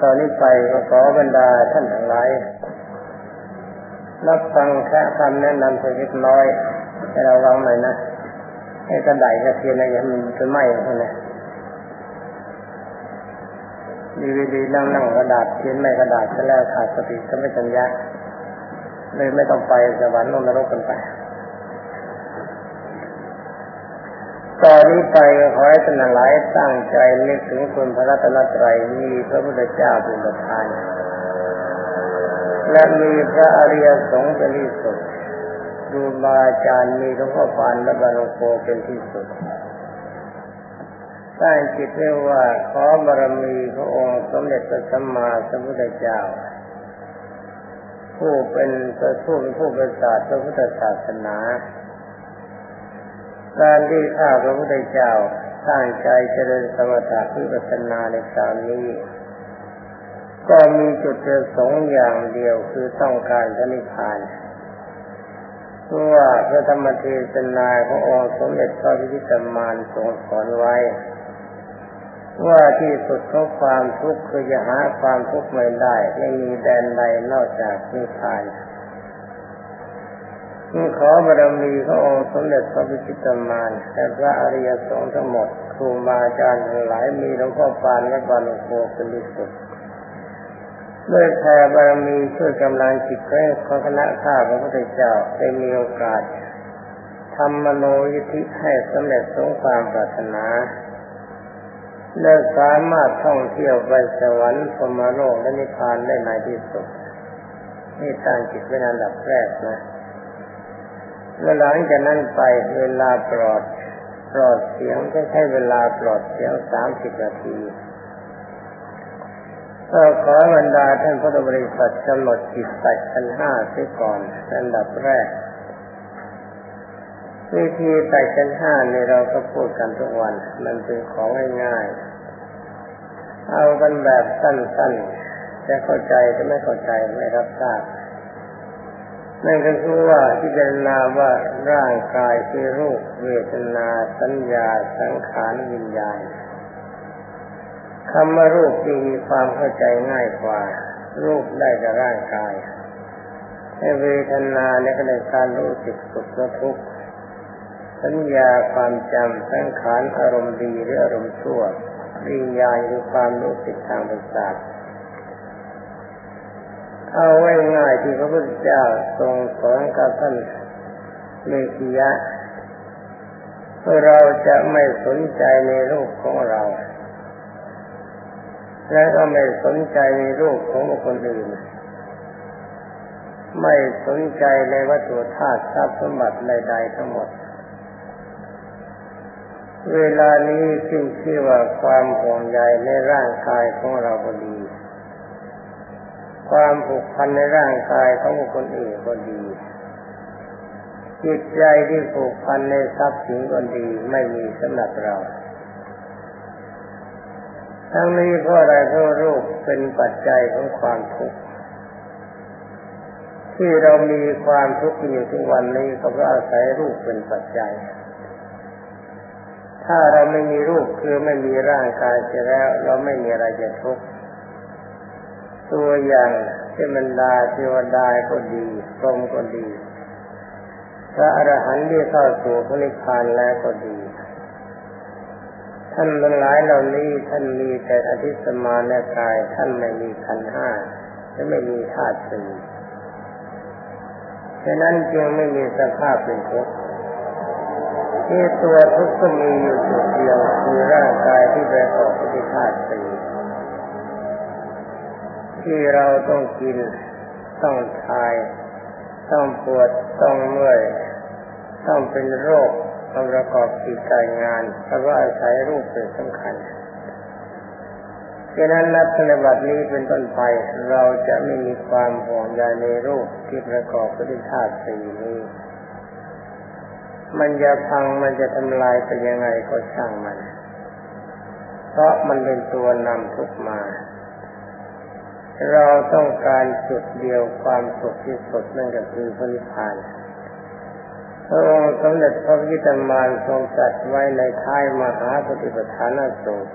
ตอนนี้ไปขอบรรดาท่านทั้งหลายรับฟังแค่คำแนะนำสักเล็กน้อยให้เราวังหน่อยนะให้กระไดกระเทียนอะไรมันจะไหม้ใช่ไหมดีดีนั่งนั่งกระดาษเทียนไม่กระดาษก็แล้วขาดสติก็ไม่จัญญาเลยไม่ต้องไปสวรรค์ลงนรกกันไป ตอนนี้ไปขอให้ท่านหลายตั้งใจนึกถึงคุณพระรัตนตรัยมีพระพุทธเจ้าเป็นประธาน และมีพระอริยสงฆ์เป็นที่สุดดูบาอาจารย์มีหลวงพ่อปานและบารโกเป็นที่สุดตั้งจิตเรียว่าขอบารมีพระองค์สมเด็จพระสัมมาสัมพุทธเจ้า ผู้เป็นพระผู้เป็นผู้ประสริฐพระพุทธศาสนา การที่ข้าพระพุทธเจ้าตั้งใจเจริญสมถะพิปัสนาในคราวนี้ ก็มีจุดประสงค์อย่างเดียวคือต้องการพระนิพพานเพราะว่าพระธรรมเทศนาขององค์สมเด็จพระพิชิตมารทรงสอนไว้ ว่าที่สุดของความทุกข์คือจะหาความทุกข์ไม่ได้ ไม่มีแดนใดนอกจากนิพพาน ขอบารมีพระองค์สมเด็จพระพิชิตมารแต่พระอริยสงฆ์ทั้งหมดครูบาอาจารย์หลายมีหลวงพ่อปานและบาลโคเป็นที่สุดเมื่อแผ่บารมีช่วยกำลังจิตของคณะข้าพระพุทธเจ้าได้มีโอกาสทำมโนยิธิให้สำเร็จสงความปรารถนาและสามารถท่องเที่ยวไปสวรรค์พมโลกและนิพพานได้ในที่สุดนี่ตั้งจิตไว้ในอันดับแรกนะ เมื่อหลังจากนั้นไปเวลาปลอดปลอดเสียงก็ใช้เวลาปลอดเสียงสามสิบนาทีก็ขอบรรดาท่านพุทธบริษัทกำหนดจิตตัดขันห้าเสียก่อนอันดับแรกวิธีตัดขันห้าในเราก็พูดกันทุกวัน มันเป็นของง่ายๆเอากันแบบสั้นๆจะเข้าใจจะไม่เข้าใจไม่รับทราบ นั่นก็คือว่าพิจารณาว่าร่างกายคือรูปเวทนาสัญญาสังขารวิญญาณคำว่ารูปมีความเข้าใจง่ายกว่า รูปได้กับร่างกายให้เวทนาในขณะการรู้สึกสุขและทุกข์สัญญาความจำสังขารอารมณ์ดีหรืออารมณ์ชั่ววิญญาณคือความรู้สึกทางประสาท เอาไว้ง่ายที่พระพุทธเจ้าทรงสอนกับท่านเมกิยะเราจะไม่สนใจในรูปของเรา และก็ไม่สนใจในรูปของคคลอื่น ไม่สนใจในวัตถุธาตุทรัพย์สมบัติใดๆทั้งหมด เวลานี้ขึ้นชื่อว่าความห่วงใยในร่างกายของเราพอดี ความผูกพันในร่างกายของบุคคลอื่นก็ดี จิตใจที่ผูกพันในทรัพย์สินก็ดีไม่มีสำหรับเรา ทั้งนี้เพราะอะไรเพราะรูปเป็นปัจจัยของความทุกข์ที่เรามีความทุกข์อยู่ทุกวันนี้ก็เพราะอาศัยรูปเป็นปัจจัย ถ้าเราไม่มีรูปคือไม่มีร่างกายเสียแล้ว เราไม่มีอะไรจะทุกข์ ตัวอย่างเทวดาเทวดาก็ดีพรหมก็ดี พระอรหันต์ที่เข้าสู่พระนิพพานแล้วก็ดี ท่านทั้งหลายเหล่านี้ท่านมีแต่อธิสมาในกาย ท่านไม่มีขันห้าและไม่มีธาตุสี่ฉะนั้นจึงไม่มีสภาพเป็นทุกข์ที่ตัวทุกข์ก็มีอยู่จุดเดียวคือร่างกายที่ประกอบด้วยธาตุสี่ ที่เราต้องกิน ต้องทาย ต้องปวด ต้องเมื่อย ต้องเป็นโรคต้องประกอบกิจการงานเพราะว่าอาศัยรูปเป็นสำคัญดังนั้นนับในบัดนี้เป็นต้นไปเราจะไม่มีความห่วงใยในรูปที่ประกอบด้วยธาตุสี่นี้ มันจะพังมันจะทำลายไปยังไงก็ช่างมัน เพราะมันเป็นตัวนำทุกมา เราต้องการจุดเดียวความสุขที่สุดนั่นก็คือพระนิพพานพระองค์สมเด็จพระพิตามารทรงจัดไว้ในท้ายมหาปฏิปทานสูตร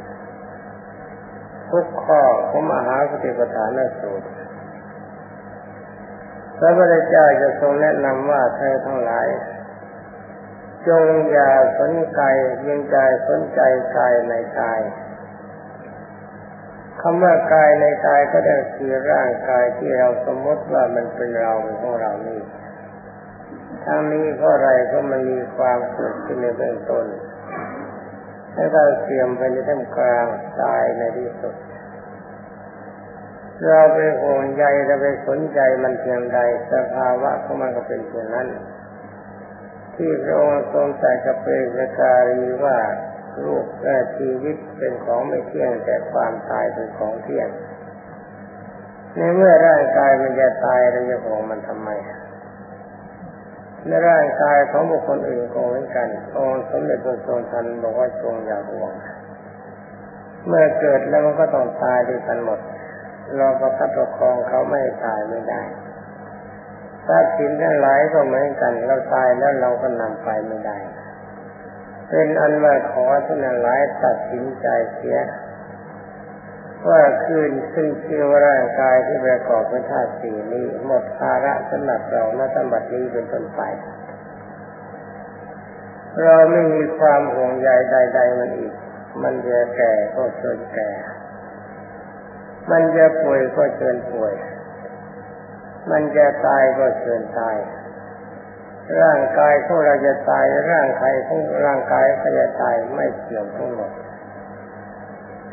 ทุกข้อของมหาสติปัฏฐานสูตรพระพุทธเจ้าจะทรงแนะนำว่าเธอทั้งหลาย จงอย่าสนใจยิงใจสนใจกายในกาย คำว่ากายในกายก็ได้คือร่างกายที่เราสมมติว่ามันเป็นเราเป็นของเรานี่ทั้งนี้เพราะอะไรเพราะมันมีความเกิดขึ้นในเบื้องต้นแล้วก็เสื่อมไปในท่ามกลางตายในที่สุด เราไปห่วงใยเราไปสนใจมันเพียงใดสภาวะของมันก็เป็นเช่นนั้น ที่พระองค์ทรงใส่กระเปรกการีว่า รูปและชีวิตเป็นของไม่เที่ยงแต่ความตายเป็นของเที่ยง ในเมื่อร่างกายมันจะตายเราจะห่วงมันทำไมในร่างกายของบุคคลอื่นก็เหมือนกันองสมเด็จพระทรงทันบอกว่าทรงอย่าห่วง เมื่อเกิดแล้วมันก็ต้องตายด้วยกันหมด เราประคับประคองเขาไม่ตายไม่ได้ทรัพย์สินทั้งหลายก็เหมือนกัน เราตายแล้วเราก็นำไปไม่ได้ เป็นอันว่าขอท่านหลายตัดสินใจเสีย ว่าคืนซึ่งเชื่อว่าร่างกายที่ประกอบด้วยธาตุสี่นี้หมดภาระสำหรับเราณตั้งบัดนี้เป็นต้นไป เราไม่มีความห่วงใยใด ๆ มันอีก มันจะแก่ก็เชิญแก่ มันจะป่วยก็เชิญป่วย มันจะตายก็เชิญตาย ร่างกายของเราจะตายร่างกายของร่างกายก็จะตายไม่เกี่ยวทั้งหมด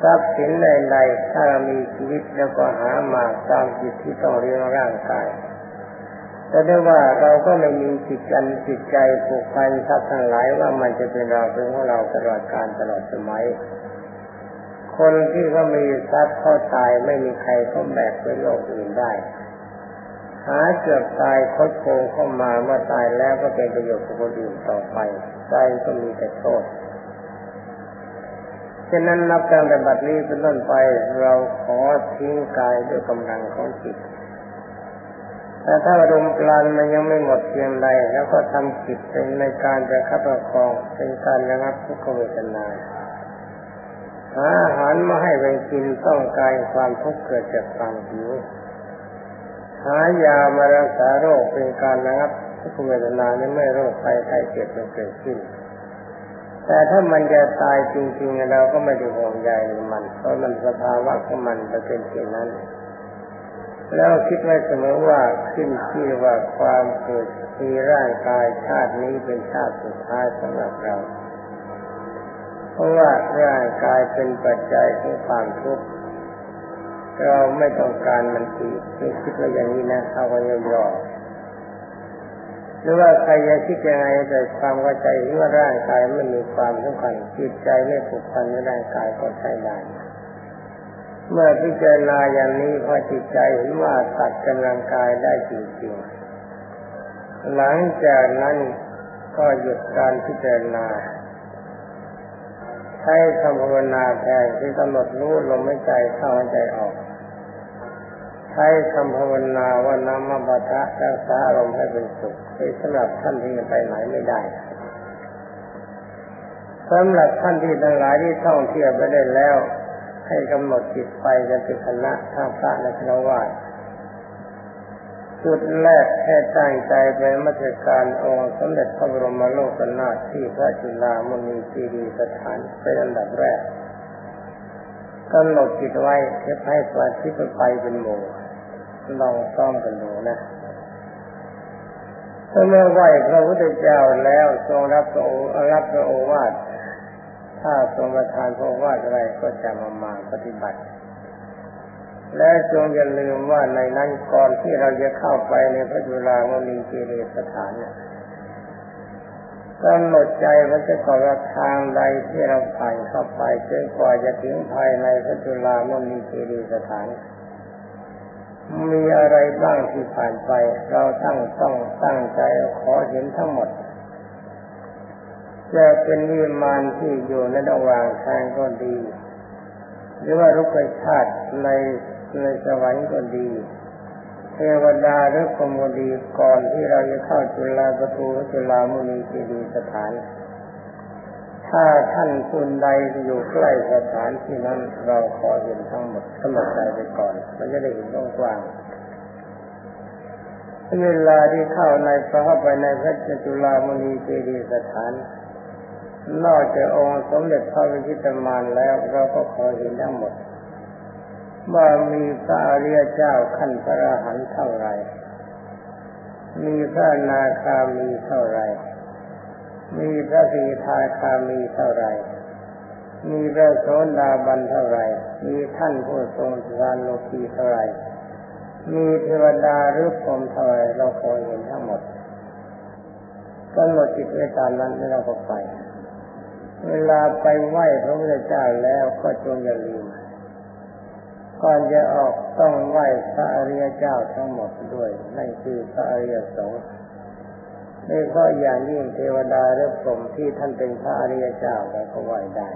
ทรัพย์สินใดๆถ้าเรามีชีวิตแล้วก็หามาตามจิตที่ต้องเลี้ยงร่างกายแต่ได้ว่าเราก็ไม่มีจิตกันจิตใจผูกพันทรัพย์ทั้งหลายว่ามันจะเป็นเราเป็นของเราตลอดการตลอดสมัย คนที่เขามีทรัพย์เขาตายไม่มีใครเขาแบกไปโลกอื่นได้ หาเกือบตายคดโกงเข้ามาเมื่อตายแล้วก็เป็นประโยชน์กับคนอื่นต่อไปใจก็มีแต่โทษฉะนั้นนับตั้งแต่บัดนี้เป็นต้นไปเราขอทิ้งกายด้วยกำลังของจิต แต่ถ้าอารมณ์กลานมันยังไม่หมดเพียงใดแล้วก็ทำจิตเป็นในการจะคับประคองเป็นการระงับทุกขเวทนาหาอาหารมาให้ไปกินต้องการความทุกข์เกิดจากความหิว หายามารักษาโรคเป็นการระงับทุกขเวทนาในเมื่อโรคภัยไข้เจ็บมันเกิดขึ้น แต่ถ้ามันจะตายจริงๆเราก็ไม่ได้ห่วงใยมัน เพราะมันสภาวะของมันจะเป็นเช่นนั้น แล้วคิดไว้เสมอว่าขึ้นที่ว่าความเกิดมีร่างกายชาตินี้เป็นชาติสุดท้ายสำหรับเรา เพราะว่าร่างกายเป็นปัจจัยของความทุกข์ เราไม่ต้องการมันอีกคิดว่าอย่างนี้นะเอาไว้ย่อหรือว่าใครจะคิดยังไงแต่ความเข้าใจว่าร่างกายไม่มีความสำคัญจิตใจไม่ผูกพันในร่างกายก็ใช้ได้เมื่อพิจารณาอย่างนี้พอจิตใจเห็นว่าตัดกำลังกายได้จริงๆหลังจากนั้นก็หยุดการพิจารณาใช้คำภาวนาแทนที่กำหนดรู้ลมหายใจเข้าหายใจออก ใช้คำภาวนาว่านามาบัตะรักษาอารมณ์ให้เป็นสุขเป็นสำหรับท่านที่ไปไหนไม่ได้สำหรับท่านที่ทั้งหลายที่ท่องเที่ยวไปได้แล้ว ให้กำหนดจิตไปกันเป็นคณะทางพระและครวญจุดแรกแค่ตั้งใจเป็นมัจการองค์สมเด็จพระบรมโลกนาถที่พระจุฬามณีจีดีสถานเป็นอันดับแรกกำหนดจิตไว้เพื่อให้สมาธิไปเป็นหมู่ ลองซ้อมกันดูนะถ้าเมื่อไหวพระพุทธเจ้าแล้วทรงรับพระโอรับพระโอวาทถ้าทรงประทานพระโอวาทอะไรก็จะมามาปฏิบัติ และจงอย่าลืมว่าในนั้นก่อนที่เราจะเข้าไปในพระจุฬามณีเจดีสถานเนี่ยกำหนดใจว่าจะก่อทางใดที่เราผ่านเข้าไปจนกว่าจะถึงภายในพระจุฬามณีเจดีสถาน มีอะไรบ้างที่ผ่านไป เราตั้งต้องตั้งใจขอเห็นทั้งหมดจะเป็นวิมานที่อยู่ในระหว่างทางก็ดี หรือว่ารุกชาติในในสวรรค์ก็ดี เทวดาหรือพรมดีก่อนที่เราจะเข้าจุฬาประตูจุฬามุนีเจดีสถาน ถ้าท่านคุณใดอยู่ใกล้สถานที่นั้น เราขอเห็นทั้งหมดกำหนดใจไปก่อน มันจะได้เห็นกว้างเวลาที่เข้าในเข้าไปในพระจุลามณีเจดีย์สถาน นอกจากองค์สมเด็จพระวิชิตมารแล้วเราก็ขอเห็นทั้งหมด ว่ามีพระอริยเจ้าขั้นพระอรหันต์เท่าไร มีพระนาคามีเท่าไร มีพระสีทาคามีเท่าไร มีพระโสดาบันเท่าไร มีท่านผู้ทรงสารโลกีเท่าไร มีเทวดาหรือพรหมเท่าไรเราคอยเห็นทั้งหมดกำหนดจิตไว้ตามนั้นแล้วเราก็ไป เวลาไปไหว้พระพุทธเจ้าแล้วก็จงอย่าลืมก่อนจะออกต้องไหว้พระอริยเจ้าทั้งหมดด้วยนั่นคือพระอริยสงฆ์ โดยเฉพาะอย่างยิ่งเทวดาหรือพรหมที่ท่านเป็นพระอริยเจ้าแล้วก็ไหวได้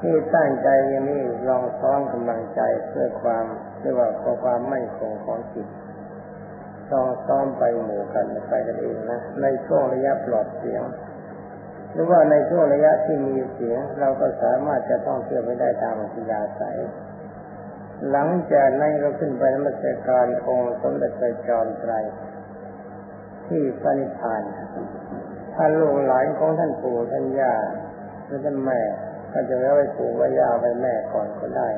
ที่ตั้งใจอย่างนี้ลองซ้อมกำลังใจเพื่อความเรียกว่าเพื่อความมั่นคงของจิตลองซ้อมไปหมู่กันไปกันเองนะในช่วงระยะปลอดเสียง หรือว่าในช่วงระยะที่มีเสียง เราก็สามารถจะท่องเที่ยวไปได้ตามอัธยาศัยหลังจากนั้นเราขึ้นไปนมัสการองค์สมเด็จพระจอมไตร ที่สันิพานท่านลูกหลานของท่านปู่ท่านย่าและท่านแม่ก็จะไว้ปู่ไว้ย่าไว้แม่ก่อนก็ได้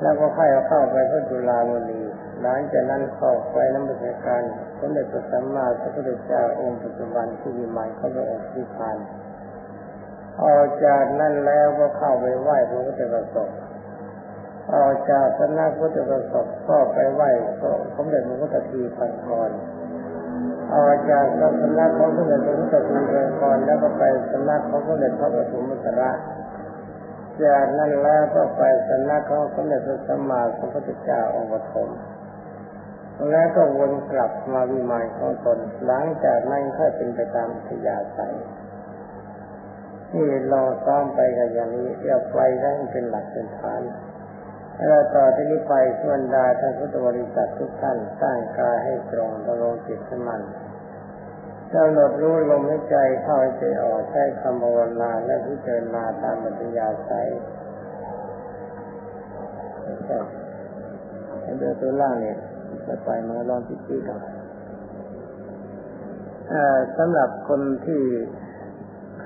แล้วก็ค่อยเข้าไปพระจุลามณีหลังจากนั้นเข้าไปน้ำประการสมเด็จพระสัมมาสัมพุทธเจ้าองค์ปัจจุบันที่มีมันเข้าเรียกองค์ที่พานออกจากนั้นแล้วก็เข้าไปไหว้พระพุทธประสบออกจากสำนักพุทธประสบก็ไปไหว้สมเด็จพระพุทธทีพันกร ออกจากสำนักของสมเด็จพระพุทธทีพันกรแล้วก็ไปสำนักของสมเด็จพระปฐมมุตระจากนั้นแล้วก็ไปสำนักของสมเด็จพระสัมมาสัมพุทธเจ้าองค์ปฐมแล้วก็วนกลับมาวิมานของตนหลังจากนั้นก็เป็นไปตามทยาศัยนี่ลองซ้อมไปกันอย่างนี้เรียกไปได้เป็นหลักเป็นฐานเราต่อที่นี้ไปสวนดาท่านพุทธบริษัททุกท่านตั้งกายให้ตรงตรงจิตให้มัน กำหนดรู้ลมหายใจเข้าใจออกใช้คำภาวนาและพิจารณาตามปัญญาใสเดี๋ยวตัวล่างเนี่ยจะไปมาลองพิจิตรสำหรับคนที่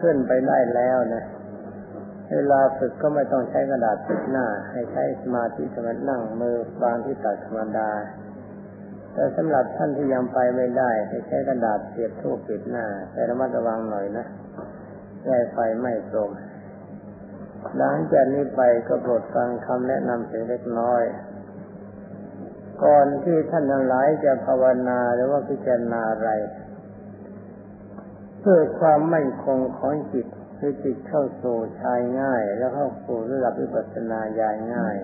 ขึ้นไปได้แล้วนะเวลาฝึกก็ไม่ต้องใช้กระดาษปิดหน้า ให้ใช้สมาธิธรรมนั่งมือบางที่ตัดธรรมดา แต่สำหรับท่านที่ยังไปไม่ได้ให้ใช้กระดาษเสียบทูบปิดหน้า แต่ระมัดระวังหน่อยนะแก้ไฟไม่ตรงหลังจากนี้ไปก็โปรดฟังคำแนะนำเสียเล็กน้อย ก่อนที่ท่านทั้งหลายจะภาวนาหรือว่าพิจารณาอะไร เพื่อความมั่นคงของจิตคือจิตเข้าสู่ชายง่าย แล้วเข้าสู่ระดับวิปัสสนาญาณง่าย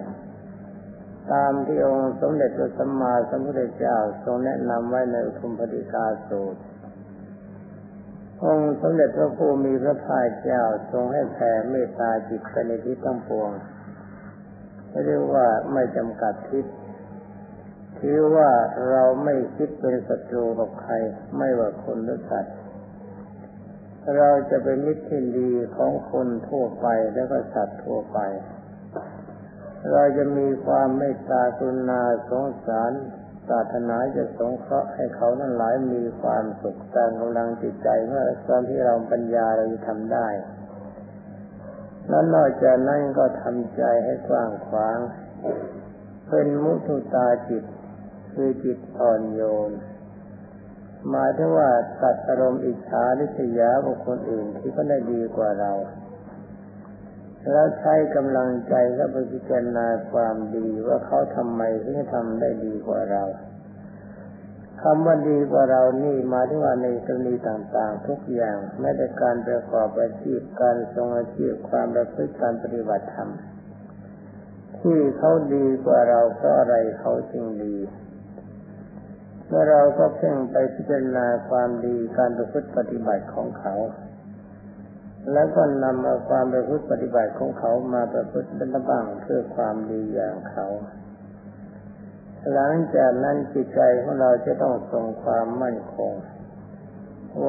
ตามที่องค์สมเด็จพระสัมมาสัมพุทธเจ้าทรงแนะนำไว้ในอุทุมปฏิกาสูตร องค์สมเด็จพระผู้มีพระภาคเจ้าทรงให้แผ่เมตตาจิตในทิศทั้งปวงเรียกว่าไม่จำกัดทิศถือว่าเราไม่คิดเป็นศัตรูกับใคร ไม่ว่าคนหรือสัตว์เราจะเป็นมิตรที่ดีของคนทั่วไปแล้วก็สัตว์ทั่วไป เราจะมีความเมตตากรุณาสงสารศาสนาจะสงเคราะห์ให้เขาทั้งหลายมีความสุขตามกำลังจิตใจเมื่อตอนที่เราปัญญาเราจะทำได้แล้วนอกจากนั้นก็ทำใจให้กว้างขวาง เป็นมุทุตาจิต คือจิตอ่อนโยน หมายถึงว่าตัดอารมณ์อิจฉาริษยาบุคคลอื่นที่เขาได้ดีกว่าเรา แล้วใช้กำลังใจและพิจารณาความดีว่าเขาทำไมถึงทำได้ดีกว่าเราคำว่าดีกว่าเรานี่มาที่ว่าในกรณีต่างๆ ทุกอย่างแม้แต่การประกอบอาชีพการทรงอาชีพความประพฤติการปฏิบัติธรรมที่เขาดีกว่าเราเพราะอะไรเขาจึงดีเมื่อเราก็เพ่งไปพิจารณาความดีการประพฤติปฏิบัติของเขา แล้วก็นำเอาความประพฤติปฏิบัติของเขามาประพฤติเป็นบ้างเพื่อความดีอย่างเขา หลังจากนั้นจิตใจของเราจะต้องทรงความมั่นคง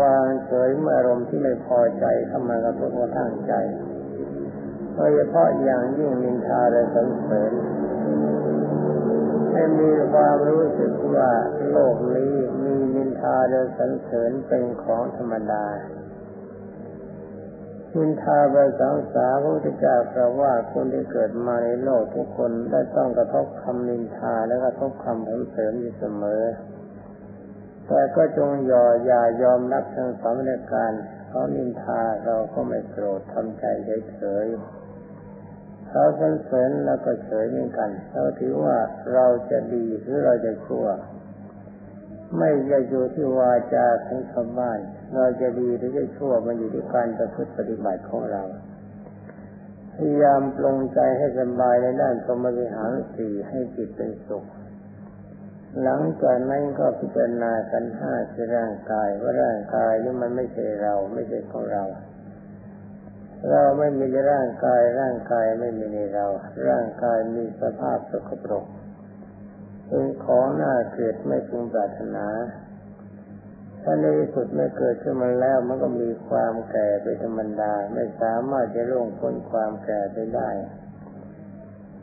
วางเฉยเมื่ออารมณ์ที่ไม่พอใจเข้ามากระทบกระทั่งใจโดยเฉพาะอย่างยิ่งนินทาและสรรเสริญให้มีความรู้สึกว่าโลกนี้มีนินทาและสรรเสริญเป็นของธรรมดา นินทาไปสังสาพระพุทธเจ้าแปลว่าคนที่เกิดมาในโลกทุกคนได้ต้องกระทบคำนินทาและกระทบคำสรรเสริญอยู่เสมอ แต่ก็จงย่ออย่ายอมรับทั้งสองในการเขานินทาเราก็ไม่โกรธทำใจเฉยๆเขาสรรเสริญแล้วก็เฉยเหมือนกันเราถือว่าเราจะดีหรือเราจะชั่ว ไม่จะอยู่ที่วาจาของชาวบ้าน เราจะดีหรือจะชั่วมันอยู่ที่การประพฤติปฏิบัติของเรา พยายามปลงใจให้สบายในด้านสมริหารสี่ให้จิตเป็นสุข หลังจากนั้นก็พิจารณากันห้าคือร่างกายว่าร่างกายนี่มันไม่ใช่เราไม่ใช่ของเรา เราไม่มีร่างกายร่างกายไม่มีในเรา ร่างกายมีสภาพสกปรกเป็นของน่าเกลียดไม่พึงปรารถนา ถ้าในสุดไม่เกิดขึ้นมาแล้วมันก็มีความแก่เป็นธรรมดา ไม่สามารถจะล่วงพ้นความแก่ไปได้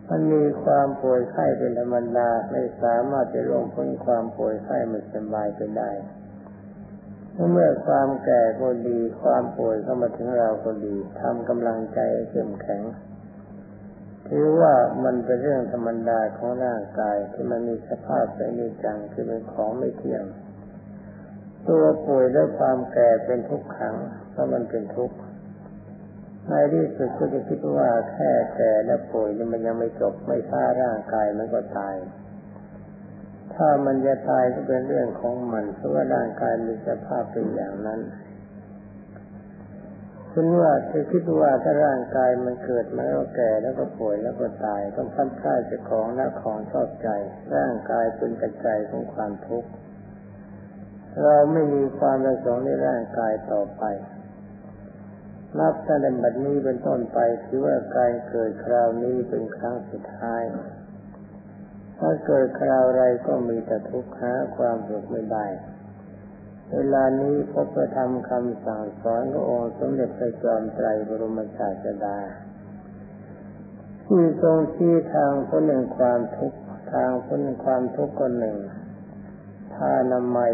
มันมีความป่วยไข้เป็นธรรมดา ไม่สามารถจะล่วงพ้นความป่วยไข้มันสบายไปได้เมื่อความแก่ก็ดีความป่วยเข้ามาถึงเราก็ดีทำกำลังใจเข้มแข็งถือว่ามันเป็นเรื่องธรรมดาของร่างกายที่มันมีสภาพเป็นนิจังคือเป็นของไม่เที่ยง ตัวป่วยด้วยความแก่เป็นทุกขังเพราะมันเป็นทุกข์ในที่สุดก็จะคิดว่าแค่แก่และป่วยนี่มันยังไม่จบไม่ฆ่าร่างกายมันก็ตาย ถ้ามันจะตายก็เป็นเรื่องของมันเพราะว่าร่างกายมีสภาพเป็นอย่างนั้นคุณว่าเธอคิดว่าถ้าร่างกายมันเกิดมาแล้วแก่แล้วก็ป่วยแล้วก็ตาย ต้องพัดพลาดจากของและของชอบใจ ร่างกายเป็นปัจจัยของความทุกข์ เราไม่มีความประสงค์ในร่างกายต่อไป นับตั้งแต่บัดนี้เป็นต้นไปถือว่าการเกิดคราวนี้เป็นครั้งสุดท้าย ถ้าเกิดคราวไรก็มีแต่ทุกข์หาความสุขไม่ได้ เวลานี้พบประธรรมคำสั่งสอนขององค์สมเด็จพระจอมไตรบรมศาสดา ที่ทรงชี้ทางพ้นหนึ่งความทุกข์ทางพ้นความทุกข์คนหนึ่งทานามัย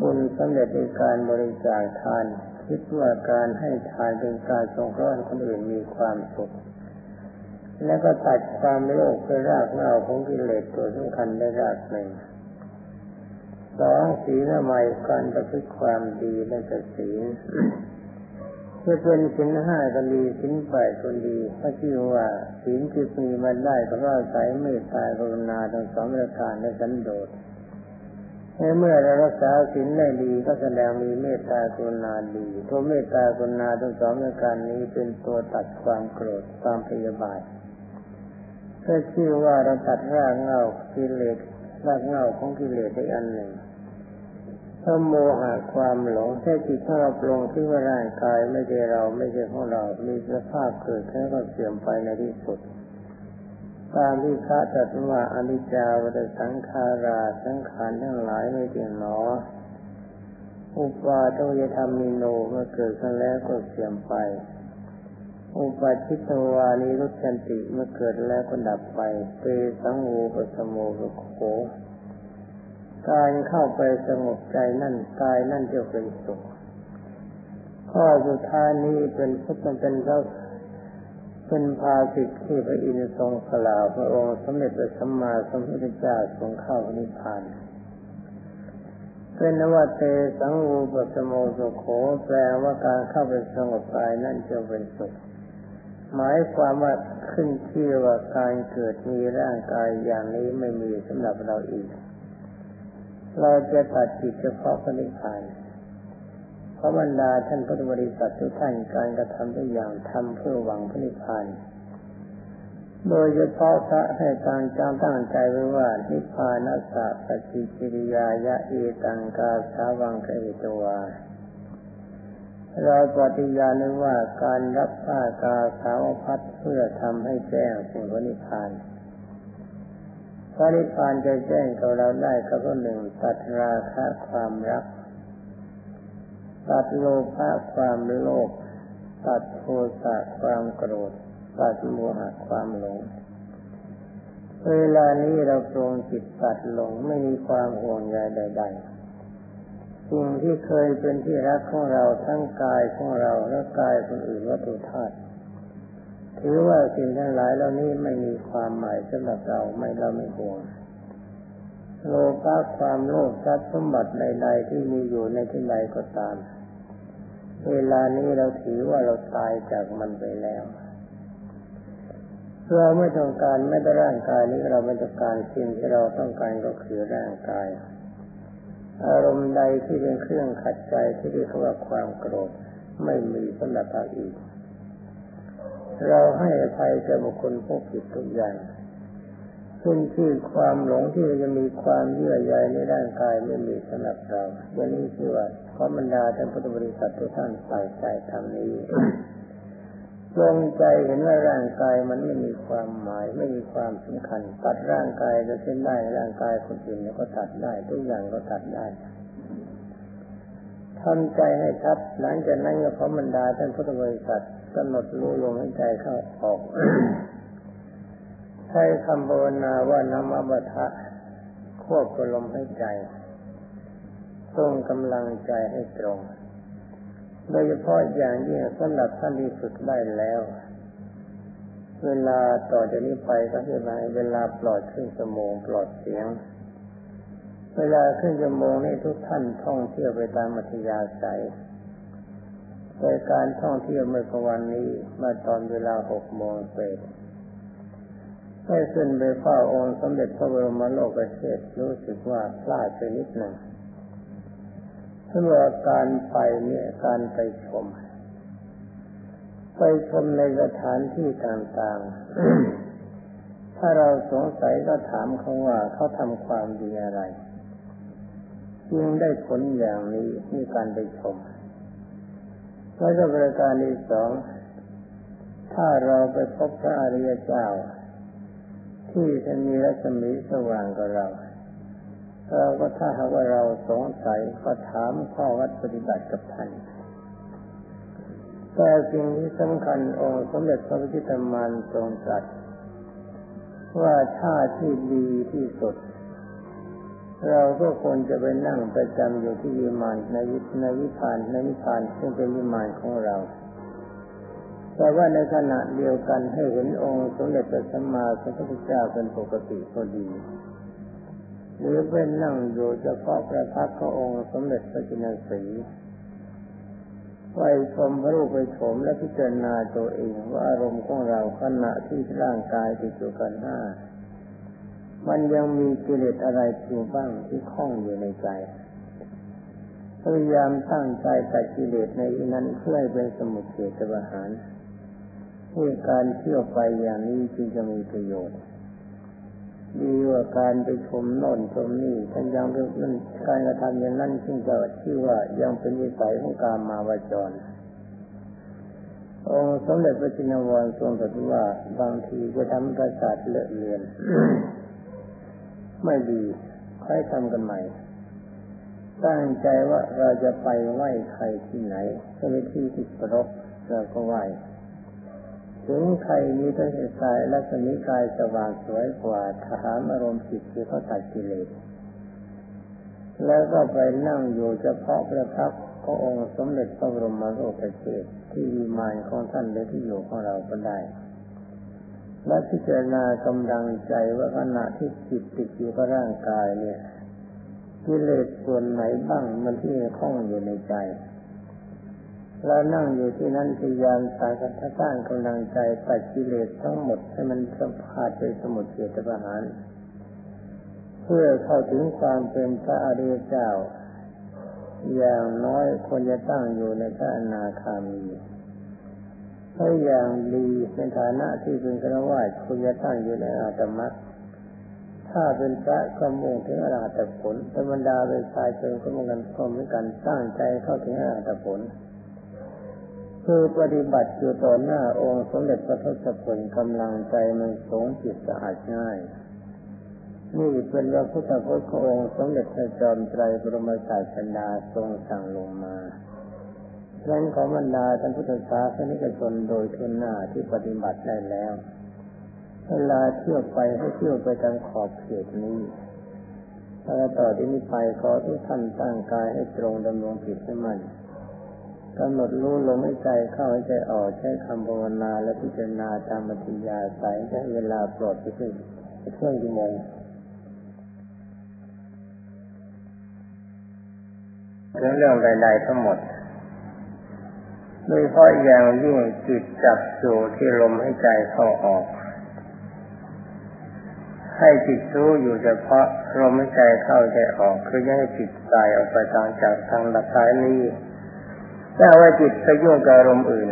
บุญสำเร็จในการบริจาคทาน คิดว่าการให้ทานเป็นการสงเคราะห์คนอื่นมีความสุข และก็ตัดความโลภเป็นรากเหง้าของกิเลสตัวสำคัญได้รากหนึ่งสองศีลใหม่การประพฤติความดีและจะศีลเพื่อเป็นศีลห้าก็ดีศีลแปดก็ดีพระชื่อว่าศีลที่มีมาได้เพราะว่าสายเมตตากรุณาทั้งสองประการและสันโดษ เมื่อเรารักษาศีลได้ดีก็แสดงมีเมตตากรุณาดีตัวเมตตากรุณาทั้งสองประการนี้เป็นตัวตัดความโกรธความพยาบาทก็ชื่อว่าเราตัดรากเงากิเลสรากเงาของกิเลสได้อันหนึ่งถ้าโมหะความหลงแค่จิตถ้าเราปรงที่ว่าร่างกายไม่ใช่เราไม่ใช่ของเรา มีสภาพเกิดแค่ก็เสื่อมไปในที่สุด ตามที่พระตรัสว่าอนิจจาวัฏสังขาราสังขารทั้งหลายไม่เที่ยงหนอ อุปาโตยธรรมิโนเมื่อเกิดขึ้นแล้วก็เสื่อมไป อุปาชิตวานิรุชันติเมื่อเกิดแล้วก็ดับไปเปสังโฆปสโมสุโขการเข้าไปสงบใจนั่นกายนั่นจะเป็นสุขข้อสุดท้ายนี้เป็นพุทธเป็นเจ้า เป็นภาสิทธิที่พระอินทร์ทรงกล่าวพระองค์สมเด็จพระสัมมาสัมพุทธเจ้าทรงเข้านิพพานเป็นนวัตเตสังวูปสโมสุโขแปลว่าการเข้าไปสงบกายนั่นจะเป็นสุขหมายความว่าขึ้นที่ว่าการเกิดมีร่างกายอย่างนี้ไม่มีสำหรับเราอีก เราจะตัดจิตเฉพาะพระนิพพาน พระบรรดาท่านพุทธบริษัททุกท่านการกระทำทุกอย่างทำเพื่อหวังพระนิพพานโดยเฉพาะพระให้การจำตั้งใจไว้ว่านิพพานัสสะปฏิกิริยายะเอตังกาสาวังเกตัวเราปฏิญาณว่าการรับผ้ากาสาวพัดเพื่อทำให้แจ้งสิ่งพระนิพพานพระนิพพานจะแจ้งกับเราได้ก็เพราะหนึ่งตัดราคะความรัก ตัดโลภะความโลภตัดโทสะความโกรธ ตัดโมหะความหลง เวลานี้เราตรงจิตตัดหลงไม่มีความห่วงใยใด ๆ สิ่งที่เคยเป็นที่รักของเราทั้งกายของเราและกายคนอื่นวัตถุธาตุถือว่าสิ่งทั้งหลายเหล่านี้ไม่มีความหมายสำหรับเราไม่เราไม่ห่วงโลภะความโลภทรัพย์สมบัติใดๆที่มีอยู่ในที่ใดก็ตาม เวลานี้เราถือว่าเราตายจากมันไปแล้วเราไม่ต้องการไม่ได้ร่างกายนี้เราไม่ต้องการสิ่งที่เราต้องการก็คือร่างกาย อารมณ์ใดที่เป็นเครื่องขัดใจที่เรียกว่าความโกรธไม่มีสำหรับเราอีก เราให้อภัยแก่บุคคลผู้ผิดทุกอย่างขึ้นที่ความหลงที่จะมีความเยื่อใยในร่างกายไม่มีสำหรับเราอย่างนี้คือว่า ขอบรรดาท่านพุทธบริษัททุกท่านใส่ใจทำนี้ลงใจเห็นว่าร่างกายมันไม่มีความหมาย ไม่มีความสำคัญ ตัดร่างกายจะเส้นได้ร่างกายคนอื่นก็ตัดได้ทุกอย่างก็ตัดได้ทำใจให้ชัดหลังจากนั้นก็ขอบรรดาท่านพุทธบริษัทกำหนดรู้ลมให้ใจเข้าออกใช้คำภาวนาว่านามบัทะควบคุมลมให้ใจ ทรงกำลังใจให้ตรง โดยเฉพาะอย่างยิ่งสำหรับท่านที่ฝึกได้แล้ว เวลาต่อจากนี้ไปก็คือไรเวลาปลอดครึ่งชั่วโมงปลอดเสียง เวลาครึ่งชั่วโมงนี้ทุกท่านท่องเที่ยวไปตามมัธยาศัยโดยการท่องเที่ยวเมื่อวันนี้มาตอนเวลาหกโมงเศษได้ขึ้นไปเฝ้าองค์สมเด็จพระบรมโลกเชษรู้สึกว่าพลาดไปนิดหนึ่ง สำหรับการไปเนี่ยการไปชม ไปชมในสถานที่ต่างๆ ถ้าเราสงสัยก็ถามเขาว่าเขาทำความดีอะไรจึงได้ผลอย่างนี้มีการไปชมแล้วก็บริการที่สองถ้าเราไปพบพระอริยเจ้า ที่จะมีรัศมีสว่างกับเรา เราก็ถ้าหากว่าเราสงสัยก็ถามข้อวัดปฏิบัติกับท่านแต่สิ่งที่สำคัญองค์สมเด็จพระพุทธมารทรงตรัสว่าท่าที่ดีที่สุด เราก็ควรจะไปนั่งประจำอยู่ที่วิมานในวิในวิพานในวิพานซึ่งเป็นวิมานของเรา แต่ว่าในขณะเดียวกันให้เห็นองค์สมเด็จพระสัมมาสัมพุทธเจ้าเป็นปกติพอดี หรือเป็นนั่งอยู่เฉพาะประทับพระองค์สมเด็จพระจินสีไปชมพระรูปไปชมและพิจารณาตัวเองว่าอารมณ์ของเราขณะที่ร่างกายติดอยู่กันห้า มันยังมีกิเลสอะไรอยู่บ้างที่คล้องอยู่ในใจพยายามตั้งใจตัดกิเลสในนั้นเพื่อเป็นสมุทเฉตประหารด้วยการเที่ยวไปอย่างนี้จึงจะมีประโยชน์ ดีกว่าการไปชมโน่นชมนี่ท่านยังเป็นนั่นการกระทำอย่างนั้นซึ่งจะชื่อว่ายังเป็นวิสัยของการมาวจร องค์สมเด็จพระจินวรทรงตรัสว่าบางทีจะทำประสาทเลอะเลือน ไม่ดีค่อยทำกันใหม่ ตั้งใจว่าเราจะไปไหว้ใครที่ไหนก็ไปที่ที่เคารพเราก็ไหว้ ถึงใครมีพระเหตุกายลักษณะกายสว่างสวยกว่าทหารอารมณ์จิตคือเขาตัดกิเลสแล้วก็ไปนั่งอยู่เฉพาะประทับพระองค์สมเด็จพระบรมโลกเิดที่วิมานของท่านและที่อยู่ของเราก็ได้ และพิจารณากำลังใจว่าขณะที่จิตติดอยู่กับร่างกายเนี่ยกิเลสส่วนไหนบ้างมันที่คล้องอยู่ในใจ เรานั่งอยู่ที่นั้นพยายามสากันสร้างกำลังใจตัดกิเลสทั้งหมดให้มันสัมผัสไปสมุทเฉตประหาร เพื่อเข้าถึงความเป็นพระอริยเจ้า อย่างน้อยควรจะตั้งอยู่ในพระอนาคามีถ้าอย่างดีในฐานะที่เป็นฆราวาสควรจะตั้งอยู่ในอาตมัคถ้าเป็นพระก็มุ่งถึงอรหัตผลธรรมดาเป็นสายเชิงก็มือนกันก็เหมือนกันตั้งใจเข้าถึงอรหัตผล คือปฏิบัติอยู่ต่อหน้าองค์สมเด็จพระทศพลกำลังใจมันสงจิตสะอาดง่าย นี่เป็นพระพุทธพจน์ขององค์สมเด็จพระจอมไตรบรมศาสดาทรงสั่งลงมาดังนั้นของบรรดาท่านพุทธศาสนิกชนโดยทุนหน้าที่ปฏิบัติได้แล้วเวลาเที่ยวไปให้เที่ยวไปตามขอบเขตนี้ถ้าต่อที่นี้ไปขอทุกท่านตั้งกายให้ตรงดำรงจิตให้มัน กำหนดรู้ลมให้ใจเข้าให้ใจออกใช้คำภาวนาและพิจารณาตามมัธยาสายใช้เวลาปลอดไปขึ้นเพื่อนกี่โมงถึงเรื่องใดๆทั้งหมดโดยเพราะอย่างยิ่งจิตจับอยู่ที่ลมให้ใจเข้าออก ให้จิตรู้อยู่เฉพาะลมให้ใจเข้าใจออก คือยังให้จิตตายออกไปทางจากทางหลักายนี้ ถ้าว่าจิตไปยุ่งกับอารมณ์อื่น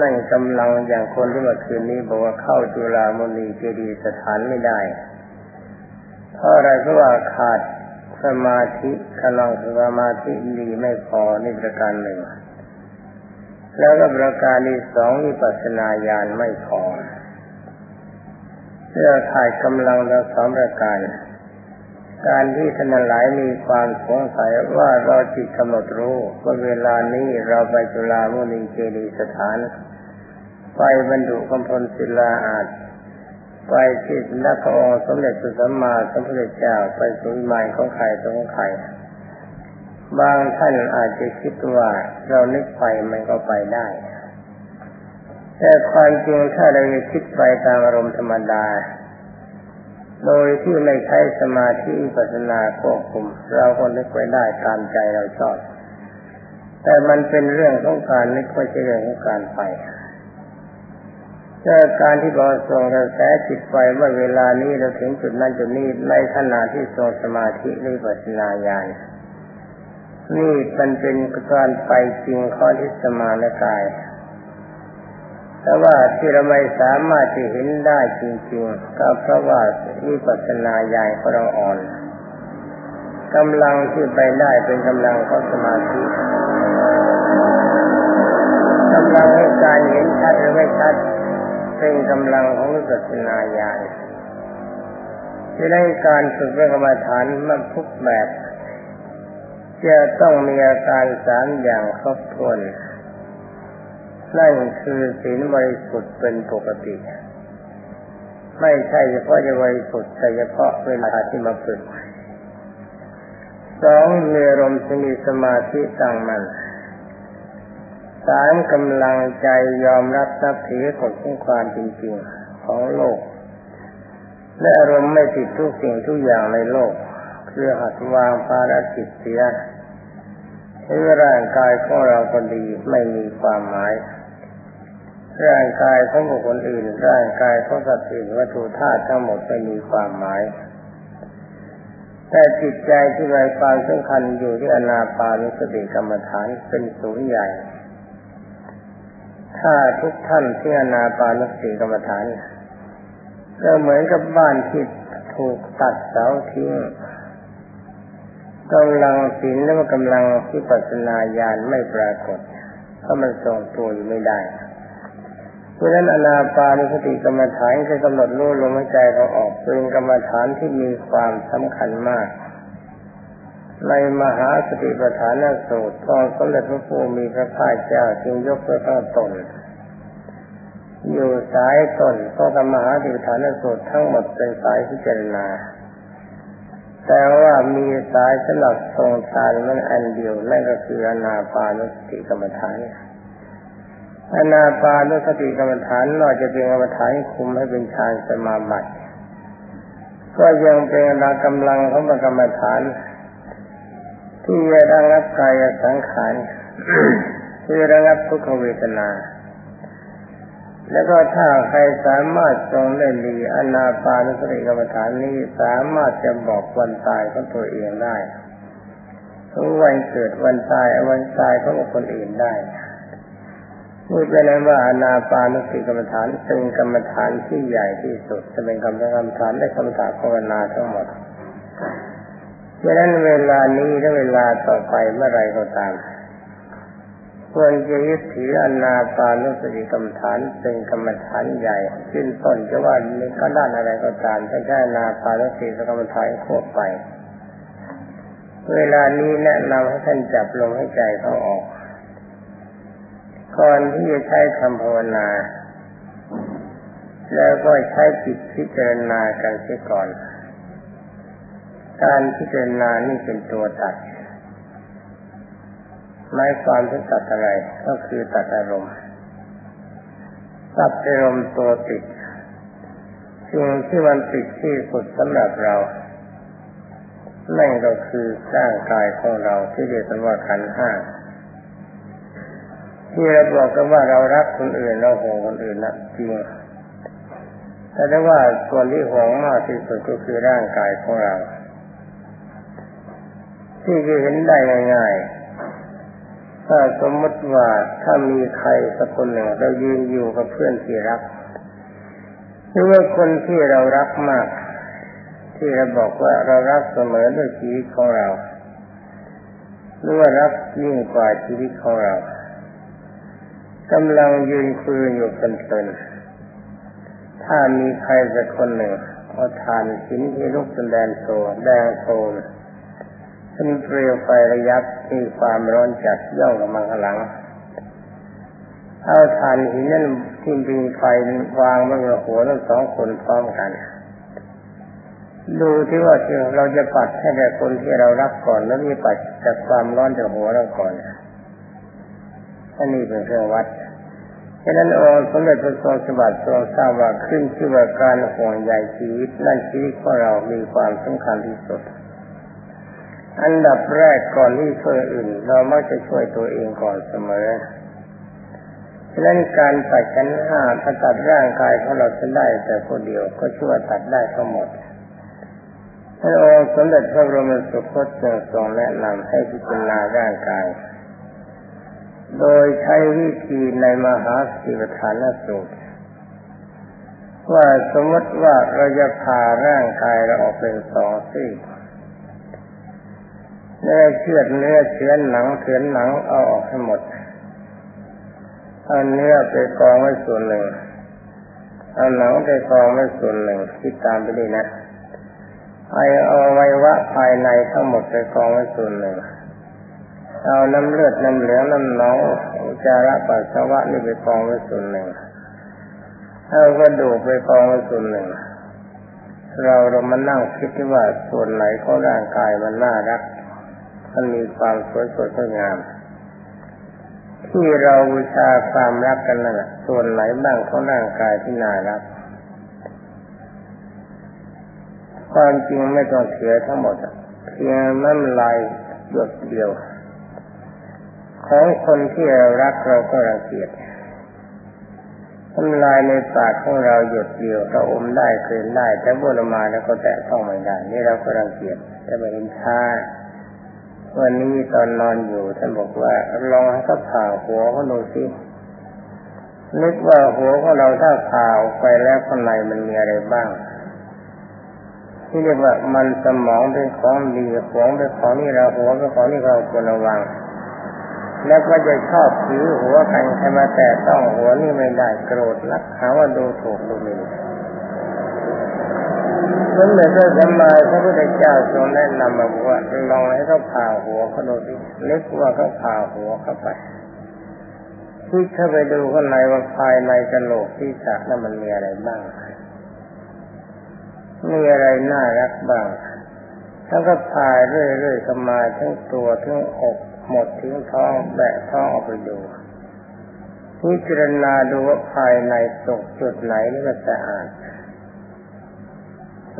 นั่นกำลังอย่างคนที่เมื่อคืนนี้บอกว่าเข้าจุฬามณีเจดีสถานไม่ได้เพราะอะไรเพราะว่าขาดสมาธิกำลังสมาธิดีไม่พอในประการหนึ่งแล้วก็ประการที่สองวิปัสสนาญาณไม่พอเรื่องขาดกำลังทั้งสองประการ การที่ท่านหลายมีความสงสัยว่าเราจิตกำหนดรู้ว่าเวลานี้เราไปจุฬามุนีเจดีสถาน ไปบรรดุกำพลศิลาอาจไปที่นักองสมเด็จพระสัมมาสัมพุทธเจ้าไปสุนหมายของใครของใครบางท่านอาจจะคิดว่าเรานึกไปมันก็ไปได้ แต่ความจริงถ้าเราคิดไปตามอารมณ์ธรรมดา โดยที่ไม่ใช้สมาธิปัสนาควบคุม เราก็นึกไปได้ตามใจเราชอบ แต่มันเป็นเรื่องของการนึกไม่ใช่เรื่องของการไปแต่การที่เราทรงกระแสจิตไปว่าเวลานี้เราถึงจุดนั้นจุดนี้ในขณะที่ทรงสมาธิหรือปัสนาญาณนี่มันเป็นการไปจริงข้อที่สมาและกาย แต่ว่าที่เราไม่สามารถจะเห็นได้จริงๆ ก็เพราะว่าวิปัสสนาญาณของเราอ่อนกำลังที่ไปได้เป็นกำลังของสมาธิกำลังให้การเห็นชัดหรือไม่ชัดเป็นกำลังของวิปัสสนาญาณที่ได้การฝึกเรื่องกรรมฐานมันทุกแบบจะต้องมีอาการสามอย่างครบถ้วน นั่นคือศีลบริสุทธิ์เป็นปกติ ไม่ใช่เฉพาะจะบริสุทธิ์แต่เฉพาะเวลาที่มาฝึกสองมีอารมณ์ที่มีสมาธิตั้งมัน่นสามกำลังใจยอมรับนับถือกฎของความจริงๆของโลก และอารมณ์ไม่ติดทุกสิ่งทุกอย่างในโลกคือหัดวางภารกิจเสียให้ร่างกายของเราคนดีไม่มีความหมาย ร่างกายของบุคคลอื่น ร่างกายของสัตว์อื่นวัตถุธาตุทั้งหมดไม่มีความหมาย แต่จิตใจที่ไร้ความสำคัญอยู่ที่อนาปานุสติกรรมฐานเป็นศูนย์ใหญ่ ถ้าทุกท่านที่อนาปานุสติกรรมฐานก็เหมือนกับบ้านที่ถูกตัดเสาทิ้งกำลังศีลและกำลังที่ปัสนาญาณไม่ปรากฏเพราะมันทรงตัวอยู่ไม่ได้ ราะฉะนั้นอนาปานสติกรรมฐานคือกำหนดรู้ลมหายใจเราออกเป็นกรรมฐานที่มีความสำคัญมากในมหาสติปัฏฐานสูตรตอนสมเด็จพระพุทธมีพระพ่ายเจ้าจึงยกพระตั้งตนอยู่สายตนเพราะธรรมหาสติปัฏฐานสูตรทั้งหมดเป็นสายพิจารณา แต่ว่ามีสายสำหรับทรงฌานมันอันเดียวนั่นก็คืออนาปานสติกรรมฐาน อนาปานุสติกรรมฐานนอกจากเป็นกรรมฐานคุมให้เป็นฌานสมาบัติก็ยังเป็นรากำลังของกรรมฐาน ที่จะระงับกายสังขารที่ระงับทุกขเวทนา แล้วก็ถ้าใครสามารถทรงได้ดีอนาปานุสติกรรมฐานนี้สามารถจะบอกวันตายของตัวเองได้รู้วันเกิดวันตายวันตายของคนอื่นได้ พูดไปนั้นว่าอนาปานสติกรรมฐานเป็นกรรมฐานที่ใหญ่ที่สุด จะเป็นกรรมฐานได้กรรมฐานภาวนาทั้งหมดดังนั้นเวลานี้และเวลาต่อไปเมื่อไรก็ตามควรจะยึดถืออนาปานสติกรรมฐานเป็นกรรมฐานใหญ่ขึ้นต้นจะว่าในก็ด้านอะไรก็ตามถ้าแค่นาปานสติกรรมฐานควบไป เวลานี้แนะนำให้ท่านจับลมให้ใจเขาออก ก่อนที่จะใช้คำภาวนา แล้วก็ใช้จิตพิจารณากันเสียก่อน การพิจารณานี่เป็นตัวตัดหมายความที่ตัดอะไรก็คือตัดอารมณ์ตัดอารมณ์ตัวติดสิ่งที่มันติดที่สุดสำหรับเรานั่นก็คือร่างกายของเราที่เรียกว่าขันห้า ที่เราบอกกันว่าเรารักคนอื่นเราห่วงคนอื่นนะจริงแต่ได้ว่าส่วนที่ห่วงมากที่สุดก็คือร่างกายของเรา ที่จะเห็นได้ง่ายๆถ้าสมมติว่าถ้ามีใครสักคนหนึ่งเรายืนอยู่กับเพื่อนที่รักหรือว่าคนที่เรารักมาก ที่เราบอกว่าเรารักเสมอด้วยชีวิตของเราหรือว่ารักยิ่งกว่าชีวิตของเรา กำลังยืนคุยอยู่เพลินๆถ้ามีใครสักคนหนึ่งเอาทานหินที่ลุกเป็นแดนโซแดงโซนเป็นเปลวไฟระยับมีความร้อนจัดย่องกับมังหลังเอาทานหินนั้นที่มีไฟวางบนหัวทั้งสองคนพร้อมกัน ดูที่ว่าเราจะปัดให้แต่คนที่เรารักก่อนแล้วมีปัดจากความร้อนจากหัวเราก่อนอันนี้เป็นเครื่องวัด ฉะนั้นองค์สมเด็จพระทรงสบัติทรงทราบว่าขึ้นชื่อว่าการห่วงใยชีวิตนั่นชีวิตของเรามีความสำคัญที่สุด อันดับแรกก่อนที่ช่วยอื่น เรามักจะช่วยตัวเองก่อนเสมอฉะนั้นการตัดกันห้าถ้าตัดร่างกายของเราจะได้แต่คนเดียวก็ช่วยตัดได้ทั้งหมดพระองค์สมเด็จพระบรมสุคตทรงแนะนำให้พิจารณาร่างกาย โดยใช้วิธีในมหาสิบฐานสูตร ว่าสมมติว่าเราจะผ่าร่างกายเราออกเป็นสองซี่เนื้อเชือดเนื้อเชื้อหนังเชื้อหนังเอาออกให้หมดเอาเนื้อไปกองไว้ส่วนหนึ่งเอาหนังไปกองไว้ส่วนหนึ่งคิดตามไปดีนะไอเอาไว้วะภายในทั้งหมดไปกองไว้ส่วนหนึ่ง เอาน้ำเลือดน้ำเหลืองน้ำหนองอุจาระปัสสาวะนี่ไปกองไว้ส่วนหนึ่งเอากระดูกไปกองไว้ส่วนหนึ่ง เราเรามานั่งคิดว่าส่วนไหนของร่างกายมันน่ารักมันมีความสวยสดงาม ที่เราบูชาความรักกันนั่นส่วนไหนบ้างของร่างกายที่น่ารักความจริงไม่ต้องเสียทั้งหมดเพียงน้ำลายหยดเดียว ของคนที่เรารักเราก็รังเกียจทำลายในปากของเราหยดเดียวเราอมได้เคืนได้แต่บุรมาแล้วก็แตะต้องไม่ได้นี่เราก็รังเกียจจะไปเห็นชาวันนี้ตอนนอนอยู่ท่านบอกว่าลองให้เขาผ่าหัวเขาดูสินึกว่าหัวของเราถ้าผ่าออกไปแล้วข้างในมันมีอะไรบ้าง ที่เรียกว่ามันสมองเป็นของดีของเป็นของนี่เราหัวเป็นของนี่เราควรระวัง แล้วก็จะชอบถือหัวกันใครมาแต่ต้องหัวนี่ไม่ได้โกรธนักหาว่าดูถูกดูหมิ่นสมเด็จพระสัมมาสัมพุทธเจ้าทรงแนะนำมาว่าลองให้เขาผ่าหัวเขาดูสิเล็กว่าเขาผ่าหัวเข้าไปคิดเข้าไปดูข้างในว่าภายในกระโหลกที่จักนั้นมันมีอะไรบ้างมีอะไรน่ารักบ้างแล้วก็ผ่าเรื่อยๆเข้ามาทั้งตัวทั้งอก หมดทิ้งท้องแบะท้องออกไปดูพิจารณาดูว่าภายในตกจุดไหนนี่มันสะอาด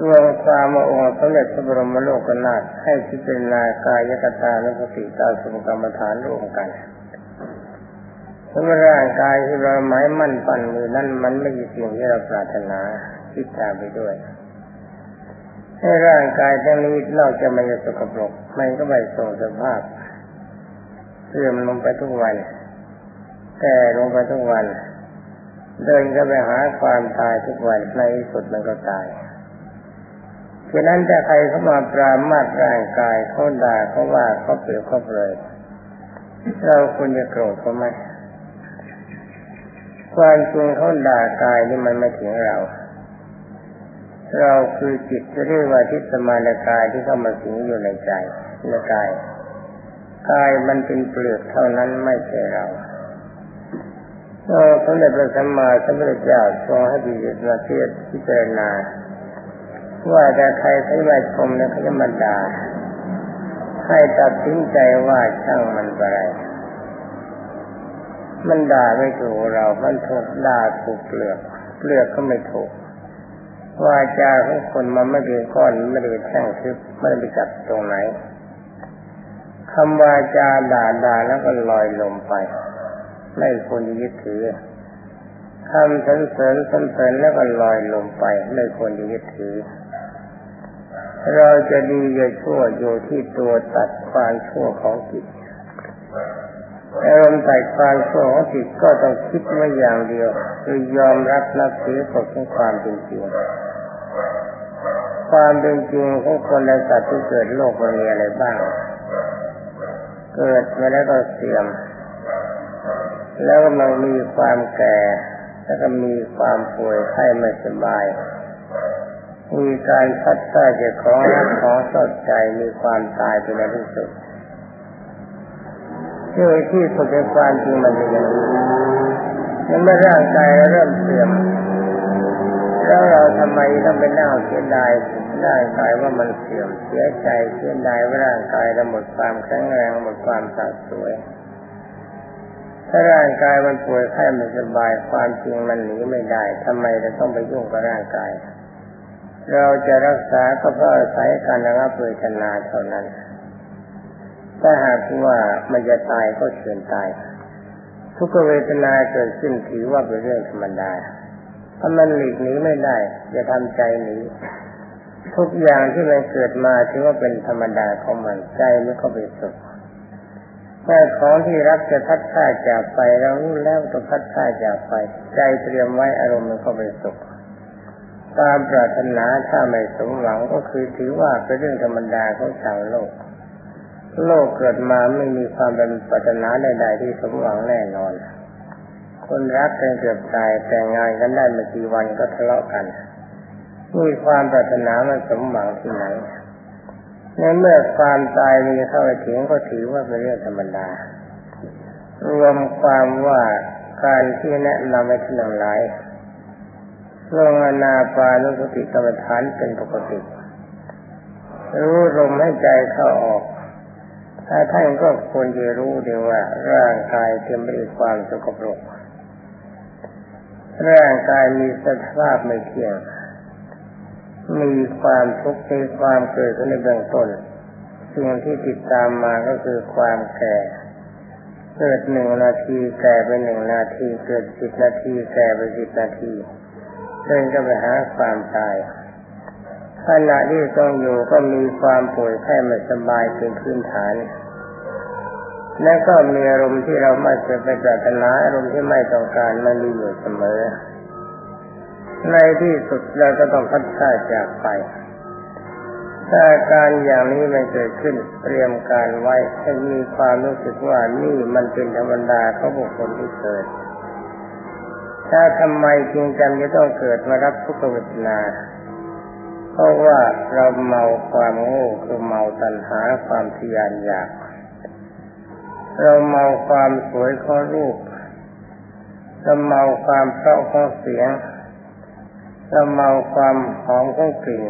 รวมความมาองค์สมเด็จพระบรมโลกนาถให้พิจารณากายกตาและสติตาสมกรรมฐานร่วมกันสมร่างกายที่เราหมายมั่นปั่นมือนั่นมันไม่ใช่สิ่งที่เราปรารถนาคิดตามไปด้วยให้ร่างกายทั้งนี้นอกจากมันจะสกปรกมันก็ไม่ทรงสภาพ เสื่อมลงไปทุกวันแก่ลงไปทุกวัน เดินก็ไปหาความตายทุกวันในที่สุดมันก็ตายฉะนั้นถ้าใครเข้ามาปรามาตร่างกายเขาด่าเขาว่าเขาเปรียบเขาเปลยเราควรจะโกรธเขาไหมความจริงเขาด่ากายนี่มันไม่ถึงเรา เราคือจิตจะเรียกว่าทิฏฐมานกายที่เข้ามาสิงอยู่ในใจในกาย กายมันเป็นเปลือกเท่านั้นไม่ใช่เราเออสมเด็จพระสัมมาสัมพุทธเจ้าทรงให้พิจารณาพิจารณาว่าแต่ใครเขาจะชมเนี่ยเขาจะมด่าให้ตัดสินใจว่าช่างมันอะไรมันด่าไม่ถูกเรา มันถูกด่าถูกเปลือก เปลือกก็ไม่ถูกวาจาของคนมันไม่เป็นก้อนไม่ได้เป็นแท่งทึบไม่ได้ไปจับตรงไหน คำวาจาด่าด่าแล้วก็ลอยลมไป ไม่ควรยึดถือคำสรรเสริญสรรเสริญแล้วก็ลอยลมไป ไม่ควรยึดถือ เราจะดีจะชั่วอยู่ที่ตัวตัดความชั่วของจิตอารมณ์ตัดความชั่วของจิตก็ต้องคิดไม่อย่างเดียว คือยอมรับนับถือกฎของความเป็นจริงความเป็นจริงของคนและสัตว์ที่เกิดโลกมันมีอะไรบ้าง เกิดมาแล้วก็เสื่อม แล้วมันมีความแก่ แล้วก็มีความป่วยไข้ไม่สบาย มีการพัดพาจากของรักของสดใจมีความตายเป็นที่สุดที่ที่สุดในความจริงมันเป็นอย่างนี้เมื่อร่างกายเริ่มเสื่อมแล้วเราทำไมต้องไปนั่งเสียดาย ร่างกายว่ามันเสื่อมเสียใจเสียดายว่าร่างกายเราหมดความแข็งแรงหมดความสดสวยถ้าร่างกายมันป่วยไข้ไม่สบายความจริงมันหนีไม่ได้ทำไมเราต้องไปยุ่งกับร่างกาย เราจะรักษาก็เพราะอาศัยการระงับเวทนาเท่านั้น ถ้าหากว่ามันจะตายก็เชิญตาย ทุกเวทนาเกิดขึ้นถือว่าเป็นเรื่องธรรมดาถ้ามันหลีกหนีไม่ได้อย่าทำใจหนี ทุกอย่างที่มันเกิดมาถือว่าเป็นธรรมดาของมันใจมันก็เป็นสุขแต่ของที่รับจะพัดผ้าจากไปเรารู้แล้วต้องพัดผ้าจากไป ใจเตรียมไว้อารมณ์มันก็เป็นสุขตามปรารถนาถ้าไม่สมหวังก็คือถือว่าเป็นเรื่องธรรมดาของชาวโลก โลกเกิดมาไม่มีความเป็นปรารถนาใดๆที่สมหวังแน่นอน คนรักกันเกือบตายแต่งงานกันได้ไม่กี่วันก็ทะเลาะกัน มีความปรารถนามันสมหวังที่ไหนในเมื่อความตายมีเข้าไปถึงก็ถือว่าเป็นเรื่องธรรมดารวมความว่าการที่แนะนำให้ท่านทั้งหลายลงอนาปานุสติกรรมฐานเป็นปกติ รู้ลมให้ใจเข้าออก ถ้าท่านก็ควรจะรู้ดีว่า ร่างกายเต็มไปด้วยความสกปรก ร่างกายมีสภาพไม่เที่ยง มีความทุกข์มีความเกิดขึ้นในเบื้องต้นสิ่งที่ติดตามมาก็คือความแก่ เกิดหนึ่งนาทีแก่ไปหนึ่งนาที เกิดสิบนาทีแก่ไปสิบนาทีเดินก็ไปหาความตายขณะที่ต้องอยู่ก็มีความป่วยไข้ไม่สบายเป็นพื้นฐาน และก็มีอารมณ์ที่เราไม่เคยไปปรารถนาอารมณ์ที่ไม่ต้องการมันมีอยู่เสมอ ในที่สุดเราก็ต้องพัดพาจากไป ถ้าการอย่างนี้ไม่เกิดขึ้น เตรียมการไว้ให้มีความรู้สึกว่านี่มันเป็นธรรมดาของบุคคลที่เกิด ถ้าทำไมจึงจำจะต้องเกิดมารับทุกขเวทนาเพราะว่าเราเมาความโง่คือเมาตัณหาความทยานอยาก เราเมาความสวยของรูปเราเมาความเพราะของเสียง เราเมาความหอมของกลิ่น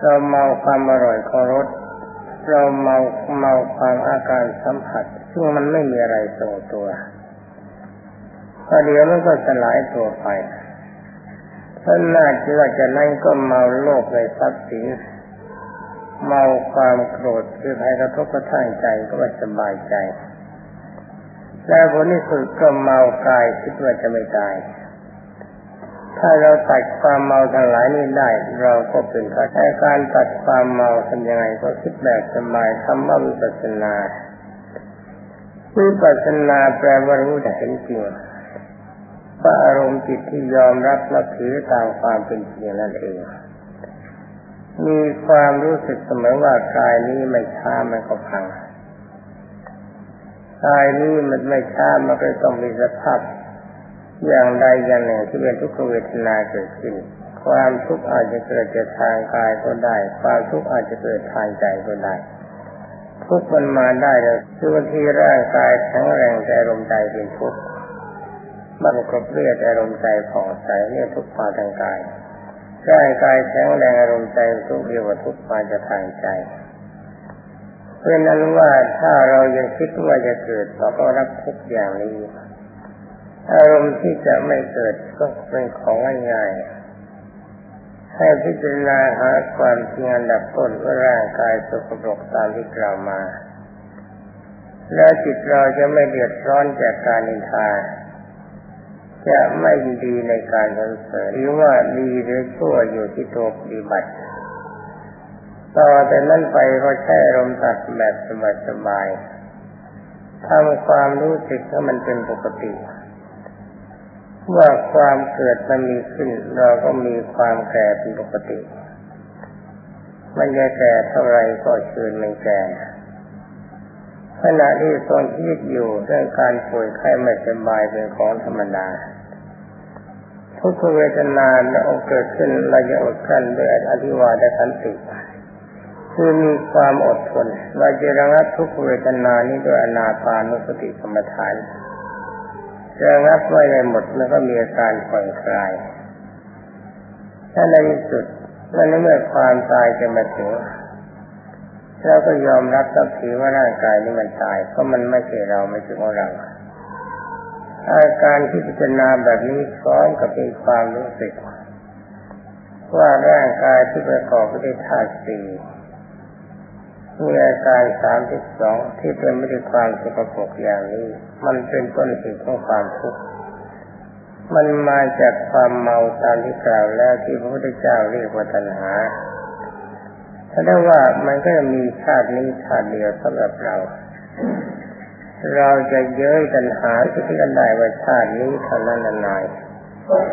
เราเมาความอร่อยของรส เราเมาเมาความอาการสัมผัส ซึ่งมันไม่มีอะไรทรงตัวพอเดี๋ยวมันก็สลายตัวไปถ้าน่าจะว่าจะนั่งก็เมาโลกในทรัพย์สิน เมาความโกรธคือใครกระทบกระทั่งใจก็ไม่สบายใจ แล้วผลที่สุดก็เมากายคิดว่าจะไม่ตาย ถ้าเราตัดความเมาทั้งหลายนี้ได้ เราก็เป็นพระแต่การตัดความเมาทำยังไงก็คิดแบบสบายทำว่าวิปัสสนาวิปัสสนาแปลว่ารู้แต่เห็นจริงว่าอารมณ์จิตที่ยอมรับและถือตามความเป็นจริงนั่นเองมีความรู้สึกเสมอว่ากายนี้ไม่ช้ามันก็พังกายนี้มันไม่ช้ามันก็ต้องมีสภาพ อย่างใดอย่างหนึ่งที่เป็นทุกขเวทนาเกิดขึ้น ความทุกข์อาจจะเกิดจากทางกายก็ได้ ความทุกข์อาจจะเกิดทางใจก็ได้ ทุกข์มันมาได้เลยคือบางทีร่างกายแข็งแรงแต่ลมใจเป็นทุกข์บังกบเลือดอารมใจผ่องใสเนี่ยทุกมาทางกายร่างกายแข็งแรงอารมณ์ใจทุกเรียกว่าทุกมาจะทางใจเพราะนั้นว่าถ้าเรายังคิดว่าจะเกิดเราก็รับทุกอย่างนี้ อารมณ์ที่จะไม่เกิดก็เป็นของง่ายๆให้พิจารณาหาความจริงอันดับต้นว่าร่างกายสกปรกตามที่กล่าวมา แล้วจิตเราจะไม่เดือดร้อนจากการนินทา จะไม่ดีในการสรรเสริญหรือว่าดีหรือชั่วอยู่ที่ตัวปฏิบัติ ต่อแต่นั้นไปก็ใช้อารมณ์ตัดแบบสบายๆทำความรู้สึกให้มันเป็นปกติ ว่าความเกิดมันมีขึ้น เราก็มีความแก่เป็นปกติมันจะแก่เท่าไรก็เชิญมันแก่ขณะที่ทรงชีวิตอยู่เรื่องการป่วยไข้ไม่สบายเป็นของธรรมดาทุกขเวทนาและองเกิดขึ้นเราจะอดกั้นด้วยอธิวาทขันติคือมีความอดทนเราจะระงับทุกขเวทนานี้ด้วยอนาปานุสติกรรมฐาน ระงับไว้ในหมดแล้วก็มีอาการผ่อนคลาย ถ้าในที่สุดเมื่อความตายจะมาถึงเราก็ยอมรับกับถือว่าร่างกายนี้มันตายเพราะมันไม่ใช่เราไม่ใช่ของเราอาการที่พิจารณาแบบนี้พร้อมกับเป็นความรู้สึกว่าร่างกายที่ประกอบไปด้วยธาตุสี่ มีอาการสามสิบสองที่เป็นไม่ได้ความสกปรกอย่างนี้ มันเป็นต้นเหตุของความทุกข์มันมาจากความเมาตามที่กล่าวแล้วที่พระพุทธเจ้าเรียกว่าตัณหาแสดงว่ามันก็จะมีชาตินี้ชาติเดียวสำหรับเรา เราจะเย้ยกันหาที่กันได้ว่าชาตินี้เท่านั้นนาย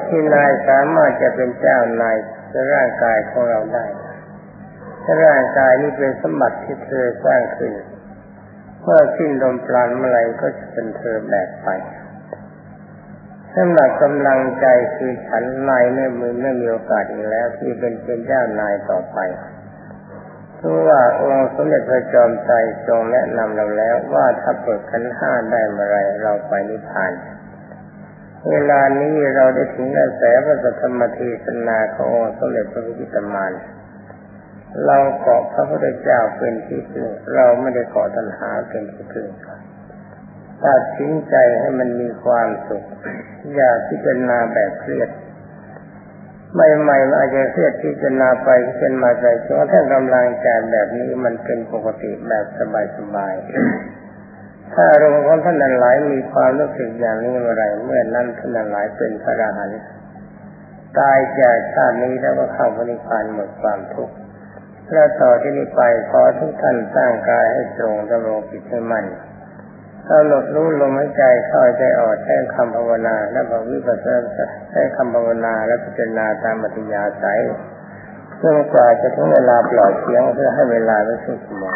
ที่นายสามารถจะเป็นเจ้านายในร่างกายของเราได้ ร่างกายนี้เป็นสมบัติที่เธอสร้างขึ้นเมื่อสิ้นลมปราณเมื่อไรก็จะเป็นเธอแบกไปสำหรับกำลังใจคือฉันนายไม่มือไม่มีโอกาสอีกแล้ว ที่เป็นเป็นเจ้านายต่อไปเพราะว่าองค์สมเด็จพระจอมใจทรงแนะนำเราแล้วว่าถ้าเปิดขันห้าได้เมื่อไรเราไปนิพพาน เวลานี้เราได้ถึงกระแสพระธรรมเทศนาขององค์สมเด็จพระพุทธมาร เราเกาะพระพุทธเจ้าเป็นที่พึ่งเราไม่ได้เกาะตัณหาเป็นที่พึ่งตัดสินใจให้มันมีความสุข อย่าพิจารณาแบบเครียดใหม่ๆอาจจะเครียดพิจารณาไปเป็นมาใจจนถ้ากำลังใจแบบนี้มันเป็นปกติแบบสบายๆถ้าอารมณ์ของท่านนันหลายมีความรู้สึกอย่างนี้เมื่อไรเมื่อนั้นท่านนันหลายเป็นพระอรหันต์ตายจากชาตินี้แล้วก็เข้าพระนิพพานหมดความทุกข์ แล้วต่อที่นี้ไปขอทุกท่านสร้างกายให้ตรงดำรงจิตให้มั่นกำหนดรู้ลมหายใจเข้าใจออกใช้คำภาวนา และบวิปัสสนาใช้คำภาวนาและพิจารณาตามปัญญาใสจนกว่าจะถึงเวลาปล่อยเสียงเพื่อให้เวลาไม่สิ้นสมอ